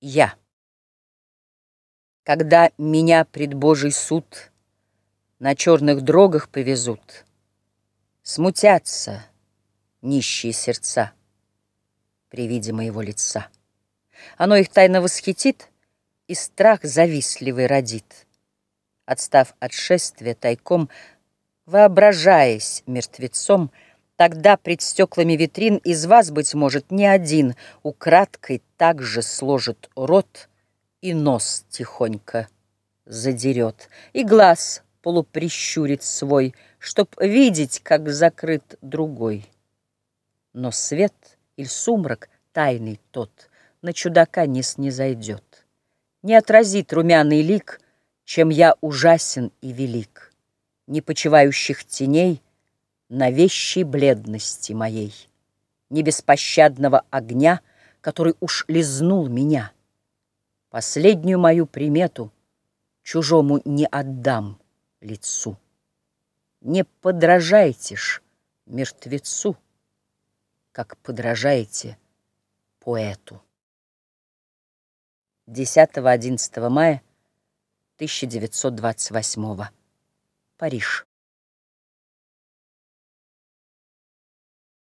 Я. Когда меня пред Божий суд На черных дрогах повезут, Смутятся нищие сердца При виде моего лица. Оно их тайно восхитит, И страх завистливый родит. Отстав от шествия тайком, Воображаясь мертвецом, Тогда пред стеклами витрин Из вас, быть может, не один Украдкой так же сложит рот И нос тихонько задерет, И глаз полуприщурит свой, Чтоб видеть, как закрыт другой. Но свет или сумрак тайный тот На чудака не снизойдет, Не отразит румяный лик, Чем я ужасен и велик. Не почивающих теней — на вещей бледности моей, Не беспощадного огня, который уж лизнул меня. Последнюю мою примету чужому не отдам лицу. Не подражайте ж мертвецу, как подражаете поэту. 10-11 мая 1928 Париж.